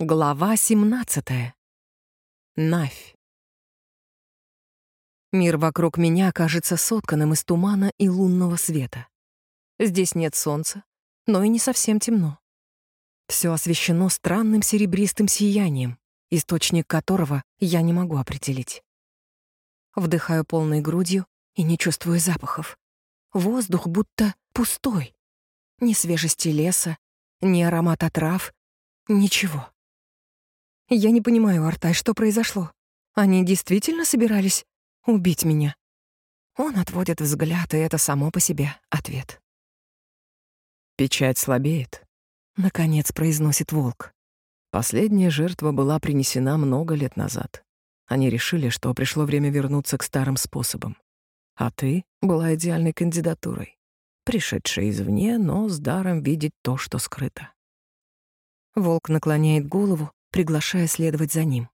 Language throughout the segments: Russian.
Глава 17. Навь. Мир вокруг меня кажется сотканным из тумана и лунного света. Здесь нет солнца, но и не совсем темно. Все освещено странным серебристым сиянием, источник которого я не могу определить. Вдыхаю полной грудью и не чувствую запахов. Воздух будто пустой. Ни свежести леса, ни аромата трав, ничего. Я не понимаю, Артай, что произошло. Они действительно собирались убить меня? Он отводит взгляд, и это само по себе ответ. «Печать слабеет», — наконец произносит волк. Последняя жертва была принесена много лет назад. Они решили, что пришло время вернуться к старым способам. А ты была идеальной кандидатурой, пришедшей извне, но с даром видеть то, что скрыто. Волк наклоняет голову, приглашая следовать за ним.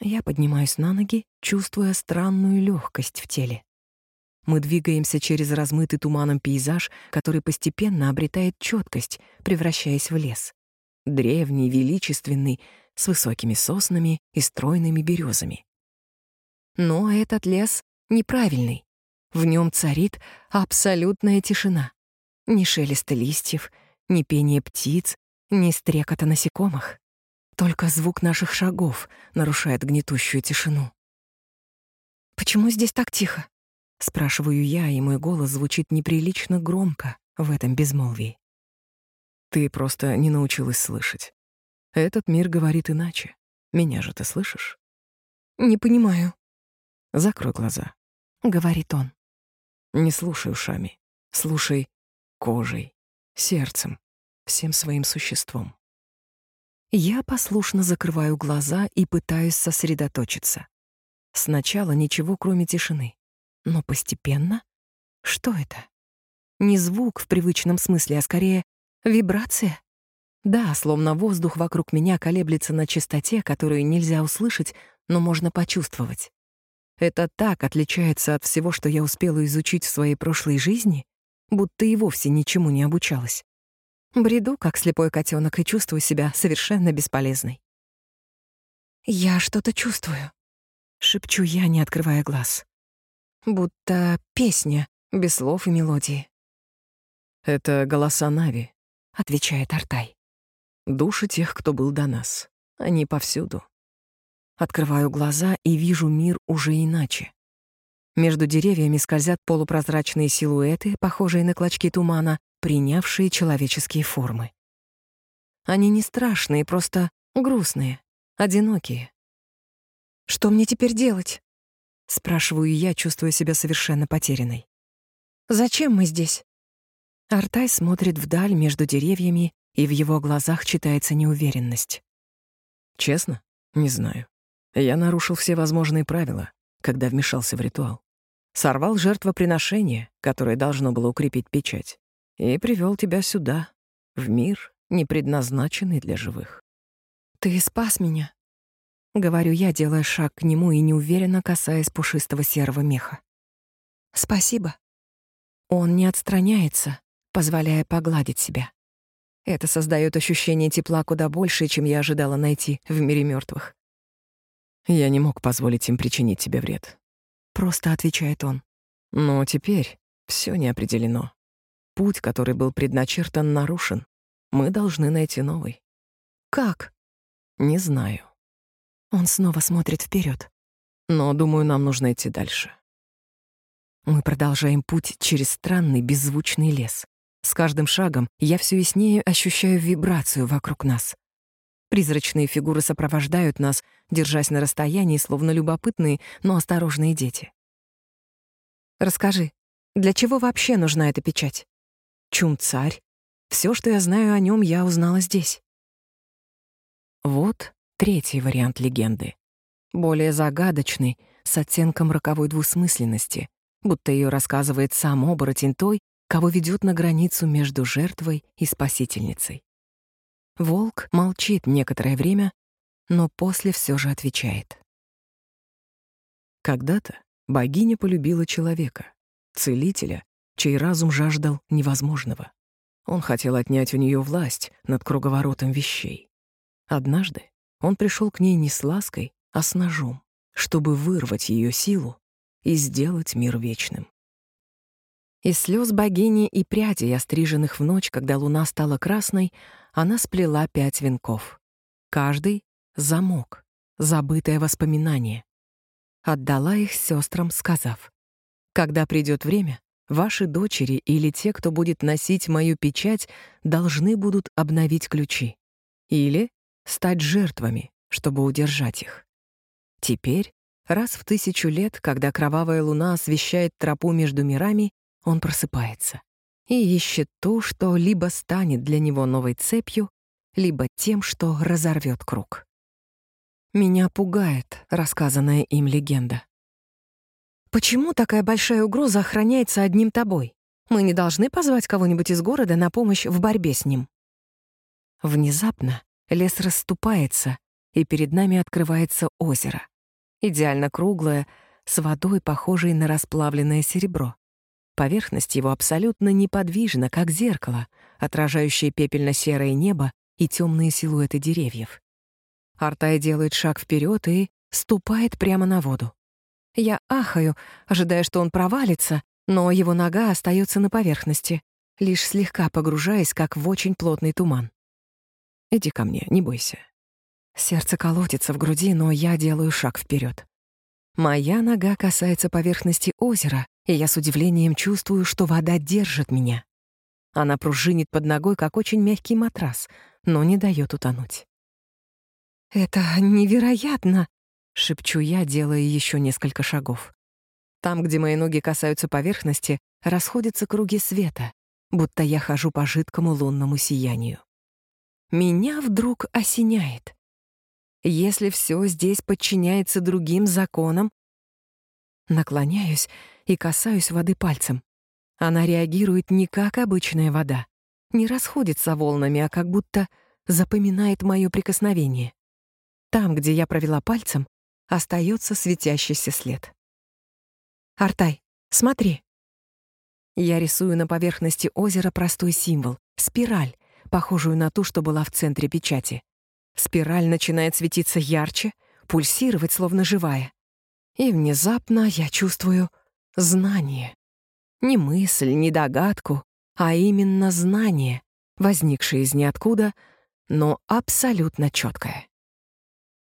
Я поднимаюсь на ноги, чувствуя странную легкость в теле. Мы двигаемся через размытый туманом пейзаж, который постепенно обретает четкость, превращаясь в лес. Древний, величественный, с высокими соснами и стройными березами. Но этот лес неправильный. В нем царит абсолютная тишина. Ни шелеста листьев, ни пения птиц, ни стрекота насекомых. Только звук наших шагов нарушает гнетущую тишину. «Почему здесь так тихо?» — спрашиваю я, и мой голос звучит неприлично громко в этом безмолвии. «Ты просто не научилась слышать. Этот мир говорит иначе. Меня же ты слышишь?» «Не понимаю». «Закрой глаза», — говорит он. «Не слушай ушами. Слушай кожей, сердцем, всем своим существом. Я послушно закрываю глаза и пытаюсь сосредоточиться. Сначала ничего, кроме тишины. Но постепенно... Что это? Не звук в привычном смысле, а скорее вибрация. Да, словно воздух вокруг меня колеблется на частоте, которую нельзя услышать, но можно почувствовать. Это так отличается от всего, что я успела изучить в своей прошлой жизни, будто и вовсе ничему не обучалась. Бреду, как слепой котенок, и чувствую себя совершенно бесполезной. «Я что-то чувствую», — шепчу я, не открывая глаз. Будто песня, без слов и мелодии. «Это голоса Нави», — отвечает Артай. «Души тех, кто был до нас. Они повсюду». Открываю глаза и вижу мир уже иначе. Между деревьями скользят полупрозрачные силуэты, похожие на клочки тумана, принявшие человеческие формы. Они не страшные, просто грустные, одинокие. «Что мне теперь делать?» — спрашиваю я, чувствуя себя совершенно потерянной. «Зачем мы здесь?» Артай смотрит вдаль между деревьями, и в его глазах читается неуверенность. «Честно? Не знаю. Я нарушил все возможные правила, когда вмешался в ритуал. Сорвал жертвоприношение, которое должно было укрепить печать и привел тебя сюда, в мир, не предназначенный для живых. Ты спас меня, говорю я, делая шаг к нему и неуверенно касаясь пушистого серого меха. Спасибо. Он не отстраняется, позволяя погладить себя. Это создает ощущение тепла куда больше, чем я ожидала найти в мире мертвых. Я не мог позволить им причинить тебе вред. Просто отвечает он. Но теперь все не определено. Путь, который был предначертан, нарушен. Мы должны найти новый. Как? Не знаю. Он снова смотрит вперед. Но, думаю, нам нужно идти дальше. Мы продолжаем путь через странный беззвучный лес. С каждым шагом я все яснее ощущаю вибрацию вокруг нас. Призрачные фигуры сопровождают нас, держась на расстоянии, словно любопытные, но осторожные дети. Расскажи, для чего вообще нужна эта печать? Чум-царь. Все, что я знаю о нем, я узнала здесь. Вот третий вариант легенды. Более загадочный, с оттенком роковой двусмысленности, будто ее рассказывает сам оборотень той, кого ведет на границу между жертвой и спасительницей. Волк молчит некоторое время, но после все же отвечает. Когда-то богиня полюбила человека, целителя, чей разум жаждал невозможного. Он хотел отнять у нее власть над круговоротом вещей. Однажды он пришел к ней не с лаской, а с ножом, чтобы вырвать ее силу и сделать мир вечным. Из слез богини и прядей, остриженных в ночь, когда луна стала красной, она сплела пять венков. Каждый — замок, забытое воспоминание. Отдала их сестрам, сказав, «Когда придет время, ваши дочери или те, кто будет носить мою печать, должны будут обновить ключи. Или стать жертвами, чтобы удержать их. Теперь, раз в тысячу лет, когда кровавая луна освещает тропу между мирами, он просыпается и ищет то, что либо станет для него новой цепью, либо тем, что разорвет круг. Меня пугает рассказанная им легенда. «Почему такая большая угроза охраняется одним тобой? Мы не должны позвать кого-нибудь из города на помощь в борьбе с ним?» Внезапно лес расступается, и перед нами открывается озеро. Идеально круглое, с водой, похожей на расплавленное серебро. Поверхность его абсолютно неподвижна, как зеркало, отражающее пепельно-серое небо и темные силуэты деревьев. Артай делает шаг вперед и ступает прямо на воду. Я ахаю, ожидая, что он провалится, но его нога остается на поверхности, лишь слегка погружаясь, как в очень плотный туман. «Иди ко мне, не бойся». Сердце колотится в груди, но я делаю шаг вперед. Моя нога касается поверхности озера, и я с удивлением чувствую, что вода держит меня. Она пружинит под ногой, как очень мягкий матрас, но не дает утонуть. «Это невероятно!» — шепчу я, делая еще несколько шагов. Там, где мои ноги касаются поверхности, расходятся круги света, будто я хожу по жидкому лунному сиянию. Меня вдруг осеняет. Если все здесь подчиняется другим законам, наклоняюсь и касаюсь воды пальцем. Она реагирует не как обычная вода, не расходится волнами, а как будто запоминает мое прикосновение. Там, где я провела пальцем, остается светящийся след. «Артай, смотри!» Я рисую на поверхности озера простой символ — спираль, похожую на ту, что была в центре печати. Спираль начинает светиться ярче, пульсировать, словно живая. И внезапно я чувствую знание. Не мысль, не догадку, а именно знание, возникшее из ниоткуда, но абсолютно четкое.